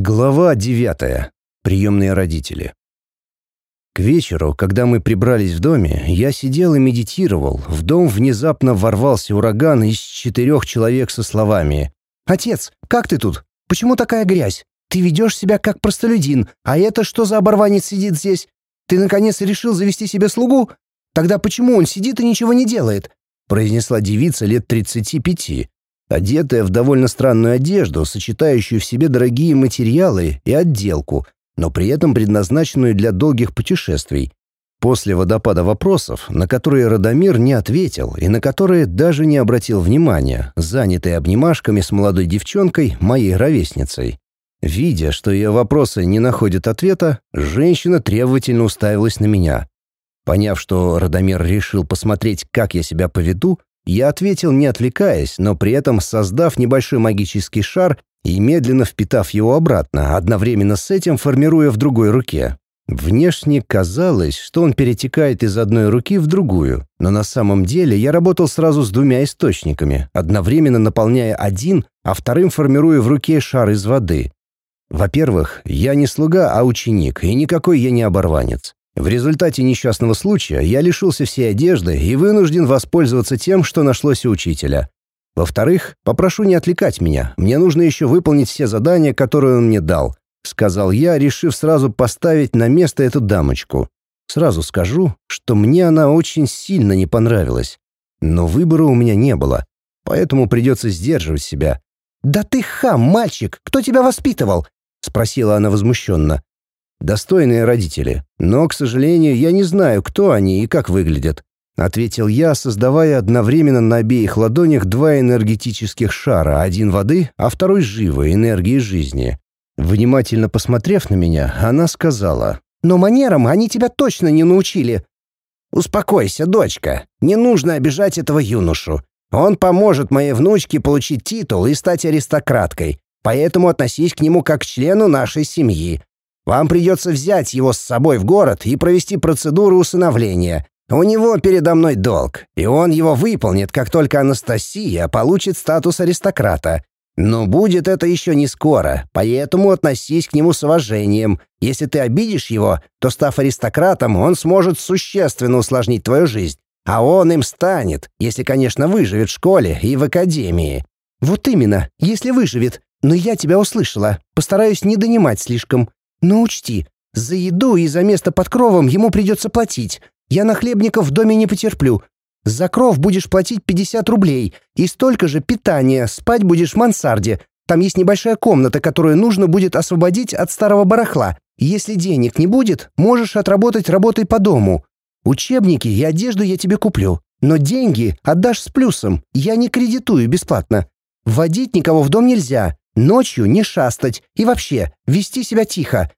Глава девятая. Приемные родители. К вечеру, когда мы прибрались в доме, я сидел и медитировал. В дом внезапно ворвался ураган из четырех человек со словами. «Отец, как ты тут? Почему такая грязь? Ты ведешь себя как простолюдин, а это что за оборванец сидит здесь? Ты, наконец, решил завести себе слугу? Тогда почему он сидит и ничего не делает?» произнесла девица лет тридцати пяти одетая в довольно странную одежду, сочетающую в себе дорогие материалы и отделку, но при этом предназначенную для долгих путешествий. После водопада вопросов, на которые Радомир не ответил и на которые даже не обратил внимания, занятый обнимашками с молодой девчонкой, моей ровесницей. Видя, что ее вопросы не находят ответа, женщина требовательно уставилась на меня. Поняв, что Радомир решил посмотреть, как я себя поведу, я ответил, не отвлекаясь, но при этом создав небольшой магический шар и медленно впитав его обратно, одновременно с этим формируя в другой руке. Внешне казалось, что он перетекает из одной руки в другую, но на самом деле я работал сразу с двумя источниками, одновременно наполняя один, а вторым формируя в руке шар из воды. Во-первых, я не слуга, а ученик, и никакой я не оборванец. В результате несчастного случая я лишился всей одежды и вынужден воспользоваться тем, что нашлось у учителя. Во-вторых, попрошу не отвлекать меня, мне нужно еще выполнить все задания, которые он мне дал», — сказал я, решив сразу поставить на место эту дамочку. Сразу скажу, что мне она очень сильно не понравилась. Но выбора у меня не было, поэтому придется сдерживать себя. «Да ты хам, мальчик! Кто тебя воспитывал?» — спросила она возмущенно. Достойные родители. Но, к сожалению, я не знаю, кто они и как выглядят. Ответил я, создавая одновременно на обеих ладонях два энергетических шара, один воды, а второй живой, энергии жизни. Внимательно посмотрев на меня, она сказала, «Но манерам они тебя точно не научили». «Успокойся, дочка, не нужно обижать этого юношу. Он поможет моей внучке получить титул и стать аристократкой, поэтому относись к нему как к члену нашей семьи. Вам придется взять его с собой в город и провести процедуру усыновления. У него передо мной долг, и он его выполнит, как только Анастасия получит статус аристократа. Но будет это еще не скоро, поэтому относись к нему с уважением. Если ты обидишь его, то, став аристократом, он сможет существенно усложнить твою жизнь. А он им станет, если, конечно, выживет в школе и в академии. Вот именно, если выживет. Но я тебя услышала. Постараюсь не донимать слишком. Но учти, за еду и за место под кровом ему придется платить. Я на хлебников в доме не потерплю. За кров будешь платить 50 рублей, и столько же питания, спать будешь в мансарде. Там есть небольшая комната, которую нужно будет освободить от старого барахла. Если денег не будет, можешь отработать работой по дому. Учебники и одежду я тебе куплю, но деньги отдашь с плюсом, я не кредитую бесплатно. Водить никого в дом нельзя, Ночью не шастать и вообще вести себя тихо.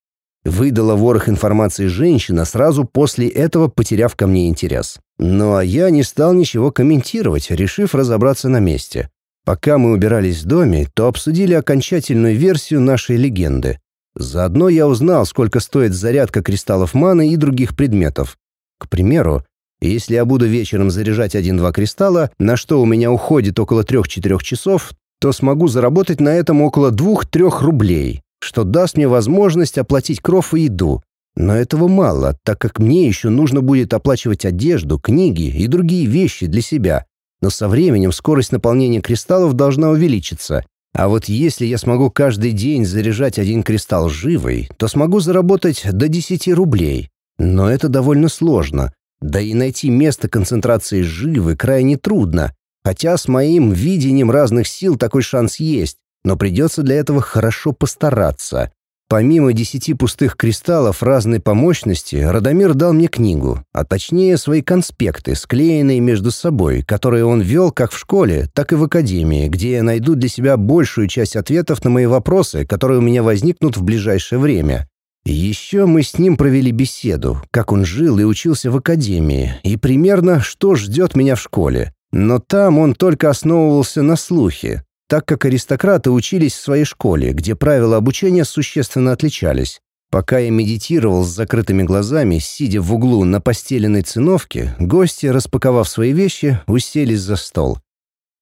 Выдала ворох информации женщина, сразу после этого потеряв ко мне интерес. Ну а я не стал ничего комментировать, решив разобраться на месте. Пока мы убирались в доме, то обсудили окончательную версию нашей легенды. Заодно я узнал, сколько стоит зарядка кристаллов маны и других предметов. К примеру, если я буду вечером заряжать один-два кристалла, на что у меня уходит около 3-4 часов, то смогу заработать на этом около 2-3 рублей, что даст мне возможность оплатить кров и еду. Но этого мало, так как мне еще нужно будет оплачивать одежду, книги и другие вещи для себя. Но со временем скорость наполнения кристаллов должна увеличиться. А вот если я смогу каждый день заряжать один кристалл живой, то смогу заработать до 10 рублей. Но это довольно сложно. Да и найти место концентрации живы крайне трудно. Хотя с моим видением разных сил такой шанс есть, но придется для этого хорошо постараться. Помимо десяти пустых кристаллов разной по мощности, Радомир дал мне книгу, а точнее свои конспекты, склеенные между собой, которые он вел как в школе, так и в академии, где я найду для себя большую часть ответов на мои вопросы, которые у меня возникнут в ближайшее время. Еще мы с ним провели беседу, как он жил и учился в академии, и примерно что ждет меня в школе. Но там он только основывался на слухе, так как аристократы учились в своей школе, где правила обучения существенно отличались. Пока я медитировал с закрытыми глазами, сидя в углу на постеленной циновке, гости, распаковав свои вещи, уселись за стол.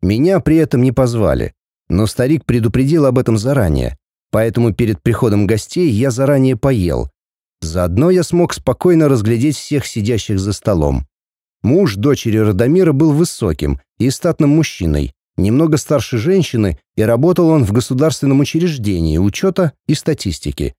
Меня при этом не позвали, но старик предупредил об этом заранее. поэтому перед приходом гостей я заранее поел. Заодно я смог спокойно разглядеть всех сидящих за столом. Муж дочери Радомира был высоким и статным мужчиной, немного старше женщины, и работал он в государственном учреждении учета и статистики.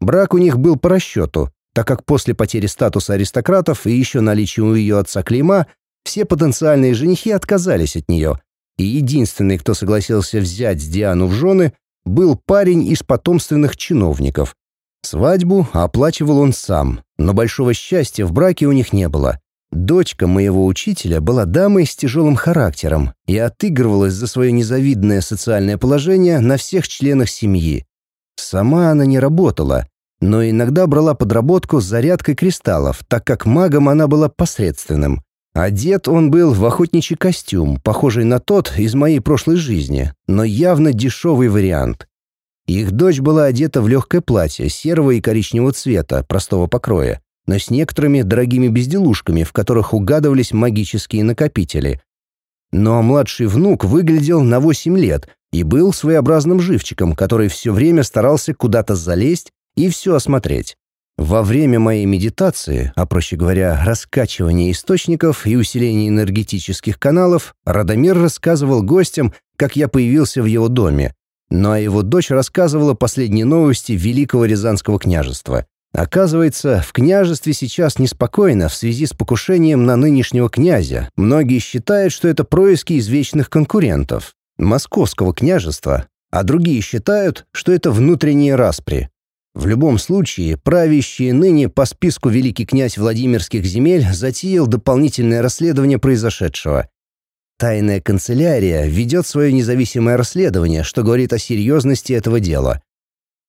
Брак у них был по расчету, так как после потери статуса аристократов и еще наличия у ее отца клейма, все потенциальные женихи отказались от нее, и единственный, кто согласился взять Диану в жены, был парень из потомственных чиновников. Свадьбу оплачивал он сам, но большого счастья в браке у них не было. Дочка моего учителя была дамой с тяжелым характером и отыгрывалась за свое незавидное социальное положение на всех членах семьи. Сама она не работала, но иногда брала подработку с зарядкой кристаллов, так как магом она была посредственным. Одет он был в охотничий костюм, похожий на тот из моей прошлой жизни, но явно дешевый вариант. Их дочь была одета в легкое платье серого и коричневого цвета, простого покроя, но с некоторыми дорогими безделушками, в которых угадывались магические накопители. Но младший внук выглядел на 8 лет и был своеобразным живчиком, который все время старался куда-то залезть и все осмотреть. Во время моей медитации, а проще говоря, раскачивания источников и усиления энергетических каналов, Радомир рассказывал гостям, как я появился в его доме. Ну а его дочь рассказывала последние новости Великого Рязанского княжества. Оказывается, в княжестве сейчас неспокойно в связи с покушением на нынешнего князя. Многие считают, что это происки извечных конкурентов – московского княжества, а другие считают, что это внутренние распри. В любом случае, правящий ныне по списку великий князь Владимирских земель затеял дополнительное расследование произошедшего. Тайная канцелярия ведет свое независимое расследование, что говорит о серьезности этого дела.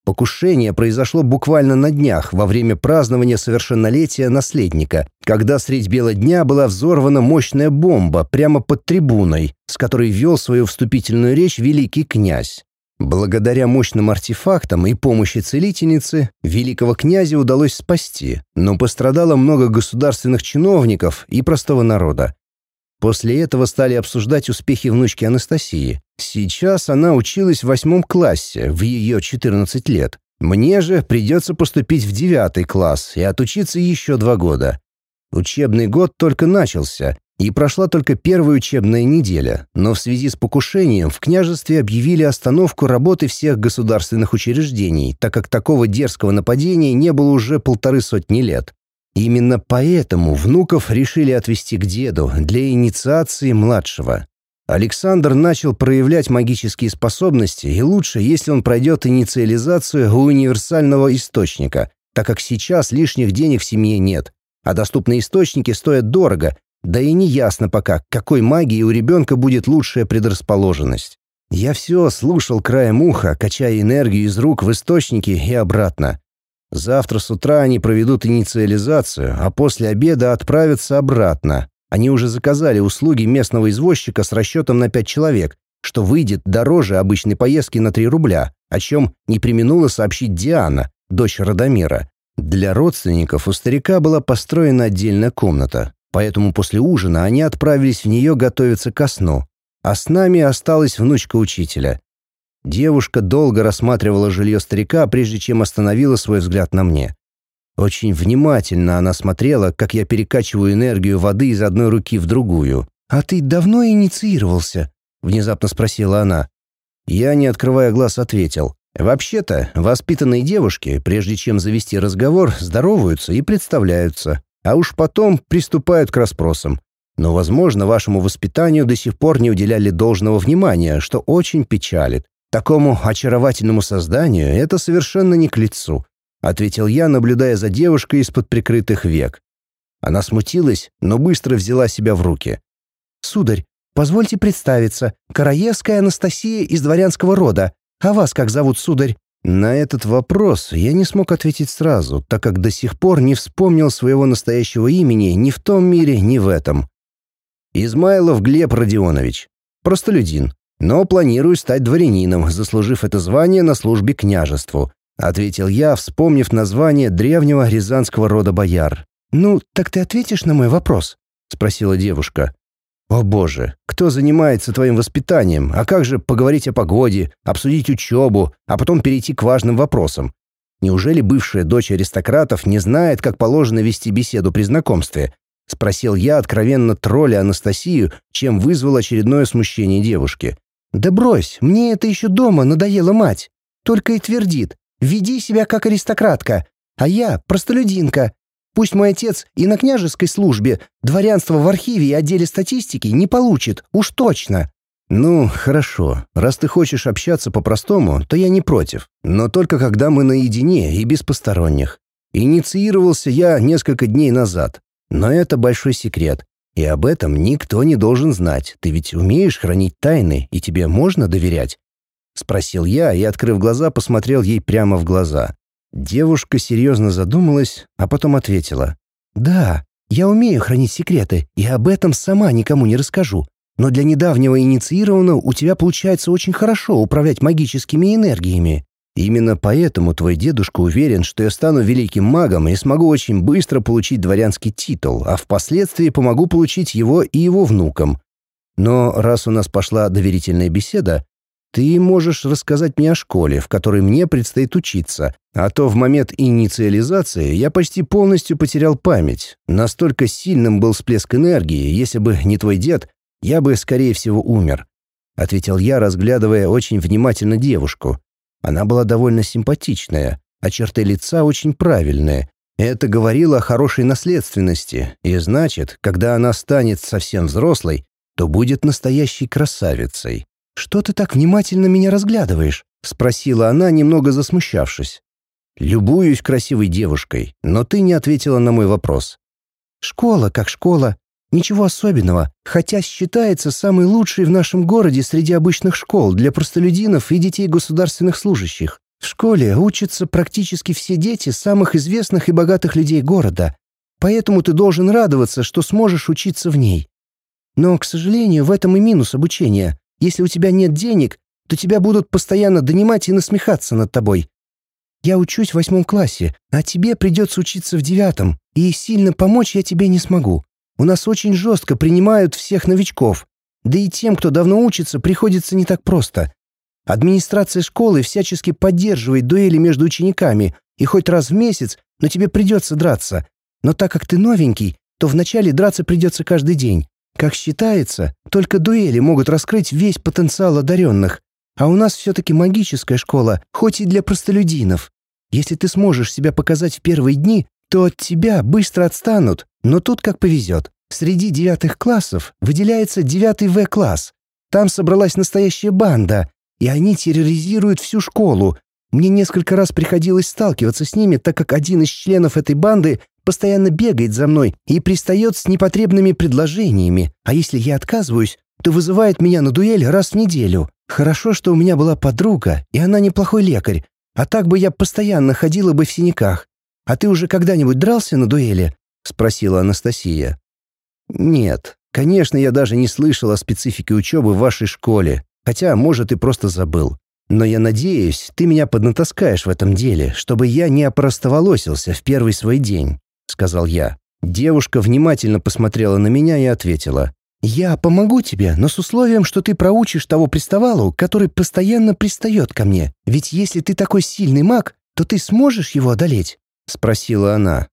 Покушение произошло буквально на днях, во время празднования совершеннолетия наследника, когда средь бела дня была взорвана мощная бомба прямо под трибуной, с которой вел свою вступительную речь великий князь. Благодаря мощным артефактам и помощи целительницы великого князя удалось спасти, но пострадало много государственных чиновников и простого народа. После этого стали обсуждать успехи внучки Анастасии. Сейчас она училась в восьмом классе, в ее 14 лет. Мне же придется поступить в девятый класс и отучиться еще два года. Учебный год только начался, и прошла только первая учебная неделя, но в связи с покушением в княжестве объявили остановку работы всех государственных учреждений, так как такого дерзкого нападения не было уже полторы сотни лет. Именно поэтому внуков решили отвезти к деду для инициации младшего. Александр начал проявлять магические способности, и лучше, если он пройдет инициализацию у универсального источника, так как сейчас лишних денег в семье нет, а доступные источники стоят дорого, да и не ясно пока, какой магии у ребенка будет лучшая предрасположенность. Я все слушал краем уха, качая энергию из рук в источники и обратно. Завтра с утра они проведут инициализацию, а после обеда отправятся обратно. Они уже заказали услуги местного извозчика с расчетом на пять человек, что выйдет дороже обычной поездки на 3 рубля, о чем не применула сообщить Диана, дочь Радомира. Для родственников у старика была построена отдельная комната, Поэтому после ужина они отправились в нее готовиться ко сну, а с нами осталась внучка учителя. Девушка долго рассматривала жилье старика, прежде чем остановила свой взгляд на мне. Очень внимательно она смотрела, как я перекачиваю энергию воды из одной руки в другую. «А ты давно инициировался?» — внезапно спросила она. Я, не открывая глаз, ответил. «Вообще-то, воспитанные девушки, прежде чем завести разговор, здороваются и представляются а уж потом приступают к расспросам. Но, возможно, вашему воспитанию до сих пор не уделяли должного внимания, что очень печалит. Такому очаровательному созданию это совершенно не к лицу», — ответил я, наблюдая за девушкой из-под прикрытых век. Она смутилась, но быстро взяла себя в руки. «Сударь, позвольте представиться, Караевская Анастасия из дворянского рода. А вас как зовут, сударь?» На этот вопрос я не смог ответить сразу, так как до сих пор не вспомнил своего настоящего имени ни в том мире, ни в этом. Измайлов Глеб Родионович. Простолюдин. Но планирую стать дворянином, заслужив это звание на службе княжеству, ответил я, вспомнив название древнего рязанского рода бояр. «Ну, так ты ответишь на мой вопрос?» — спросила девушка. «О боже, кто занимается твоим воспитанием? А как же поговорить о погоде, обсудить учебу, а потом перейти к важным вопросам? Неужели бывшая дочь аристократов не знает, как положено вести беседу при знакомстве? Спросил я откровенно тролля Анастасию, чем вызвал очередное смущение девушки. «Да брось, мне это еще дома надоела мать. Только и твердит, веди себя как аристократка, а я простолюдинка. Пусть мой отец и на княжеской службе, дворянство в архиве и отделе статистики не получит, уж точно. «Ну, хорошо. Раз ты хочешь общаться по-простому, то я не против. Но только когда мы наедине и без посторонних. Инициировался я несколько дней назад. Но это большой секрет. И об этом никто не должен знать. Ты ведь умеешь хранить тайны, и тебе можно доверять?» Спросил я и, открыв глаза, посмотрел ей прямо в глаза. Девушка серьезно задумалась, а потом ответила. «Да, я умею хранить секреты, и об этом сама никому не расскажу. Но для недавнего инициированного у тебя получается очень хорошо управлять магическими энергиями. Именно поэтому твой дедушка уверен, что я стану великим магом и смогу очень быстро получить дворянский титул, а впоследствии помогу получить его и его внукам. Но раз у нас пошла доверительная беседа, ты можешь рассказать мне о школе, в которой мне предстоит учиться, а то в момент инициализации я почти полностью потерял память. Настолько сильным был всплеск энергии, если бы не твой дед, я бы, скорее всего, умер», — ответил я, разглядывая очень внимательно девушку. Она была довольно симпатичная, а черты лица очень правильные. Это говорило о хорошей наследственности, и значит, когда она станет совсем взрослой, то будет настоящей красавицей. «Что ты так внимательно меня разглядываешь?» — спросила она, немного засмущавшись. «Любуюсь красивой девушкой, но ты не ответила на мой вопрос». «Школа как школа. Ничего особенного, хотя считается самой лучшей в нашем городе среди обычных школ для простолюдинов и детей государственных служащих. В школе учатся практически все дети самых известных и богатых людей города, поэтому ты должен радоваться, что сможешь учиться в ней. Но, к сожалению, в этом и минус обучения. Если у тебя нет денег, то тебя будут постоянно донимать и насмехаться над тобой. Я учусь в восьмом классе, а тебе придется учиться в девятом, и сильно помочь я тебе не смогу. У нас очень жестко принимают всех новичков. Да и тем, кто давно учится, приходится не так просто. Администрация школы всячески поддерживает дуэли между учениками, и хоть раз в месяц, но тебе придется драться. Но так как ты новенький, то вначале драться придется каждый день. Как считается, только дуэли могут раскрыть весь потенциал одаренных. А у нас все-таки магическая школа, хоть и для простолюдинов. Если ты сможешь себя показать в первые дни, то от тебя быстро отстанут, но тут как повезет. Среди девятых классов выделяется девятый В-класс. Там собралась настоящая банда, и они терроризируют всю школу. Мне несколько раз приходилось сталкиваться с ними, так как один из членов этой банды постоянно бегает за мной и пристает с непотребными предложениями, а если я отказываюсь, то вызывает меня на дуэль раз в неделю. Хорошо, что у меня была подруга, и она неплохой лекарь, а так бы я постоянно ходила бы в синяках. А ты уже когда-нибудь дрался на дуэли?» — спросила Анастасия. «Нет, конечно, я даже не слышал о специфике учебы в вашей школе, хотя, может, и просто забыл. Но я надеюсь, ты меня поднатаскаешь в этом деле, чтобы я не опростоволосился в первый свой день», — сказал я. Девушка внимательно посмотрела на меня и ответила. «Я помогу тебе, но с условием, что ты проучишь того приставалу, который постоянно пристает ко мне. Ведь если ты такой сильный маг, то ты сможешь его одолеть?» — спросила она.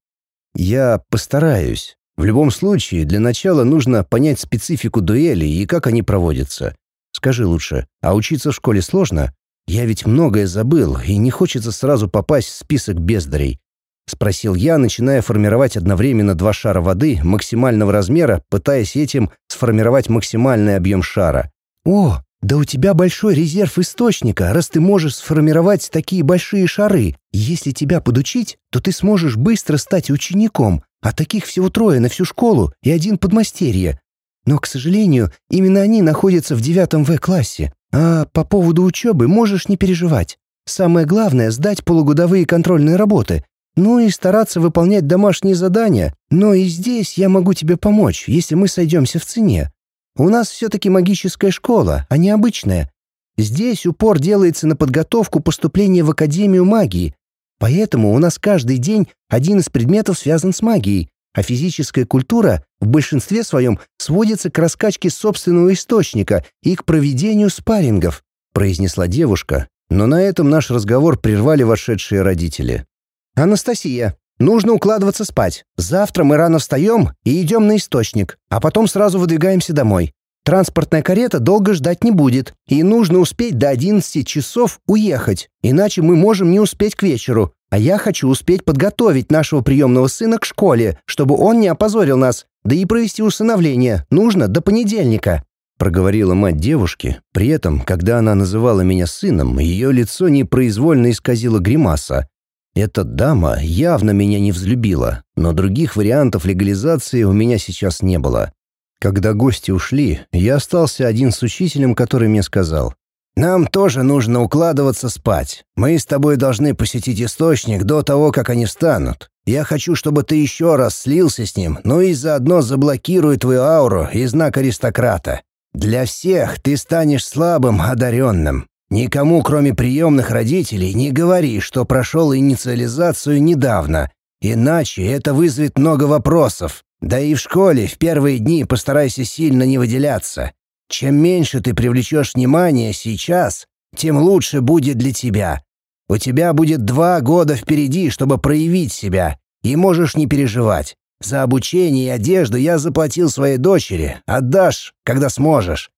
«Я постараюсь. В любом случае, для начала нужно понять специфику дуэли и как они проводятся. Скажи лучше, а учиться в школе сложно? Я ведь многое забыл, и не хочется сразу попасть в список бездарей». — спросил я, начиная формировать одновременно два шара воды максимального размера, пытаясь этим сформировать максимальный объем шара. «О, «Да у тебя большой резерв источника, раз ты можешь сформировать такие большие шары. Если тебя подучить, то ты сможешь быстро стать учеником, а таких всего трое на всю школу и один подмастерье. Но, к сожалению, именно они находятся в девятом В-классе. А по поводу учебы можешь не переживать. Самое главное — сдать полугодовые контрольные работы, ну и стараться выполнять домашние задания. Но и здесь я могу тебе помочь, если мы сойдемся в цене. У нас все-таки магическая школа, а не обычная. Здесь упор делается на подготовку поступления в Академию магии. Поэтому у нас каждый день один из предметов связан с магией, а физическая культура в большинстве своем сводится к раскачке собственного источника и к проведению спаррингов», произнесла девушка, но на этом наш разговор прервали вошедшие родители. «Анастасия, нужно укладываться спать. Завтра мы рано встаем и идем на источник, а потом сразу выдвигаемся домой. Транспортная карета долго ждать не будет, и нужно успеть до 11 часов уехать, иначе мы можем не успеть к вечеру. А я хочу успеть подготовить нашего приемного сына к школе, чтобы он не опозорил нас, да и провести усыновление нужно до понедельника», — проговорила мать девушки. При этом, когда она называла меня сыном, ее лицо непроизвольно исказило гримаса. Эта дама явно меня не взлюбила, но других вариантов легализации у меня сейчас не было. Когда гости ушли, я остался один с учителем, который мне сказал. «Нам тоже нужно укладываться спать. Мы с тобой должны посетить источник до того, как они встанут. Я хочу, чтобы ты еще раз слился с ним, ну и заодно заблокирую твою ауру и знак аристократа. Для всех ты станешь слабым, одаренным. Никому, кроме приемных родителей, не говори, что прошел инициализацию недавно, иначе это вызовет много вопросов. Да и в школе в первые дни постарайся сильно не выделяться. Чем меньше ты привлечешь внимания сейчас, тем лучше будет для тебя. У тебя будет два года впереди, чтобы проявить себя, и можешь не переживать. За обучение и одежду я заплатил своей дочери, отдашь, когда сможешь.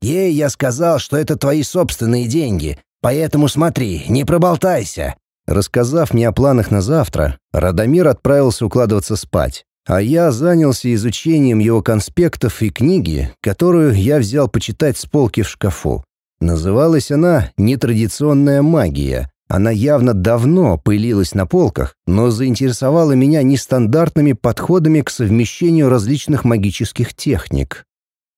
Ей я сказал, что это твои собственные деньги, поэтому смотри, не проболтайся». Рассказав мне о планах на завтра, Радомир отправился укладываться спать а я занялся изучением его конспектов и книги, которую я взял почитать с полки в шкафу. Называлась она «Нетрадиционная магия». Она явно давно пылилась на полках, но заинтересовала меня нестандартными подходами к совмещению различных магических техник.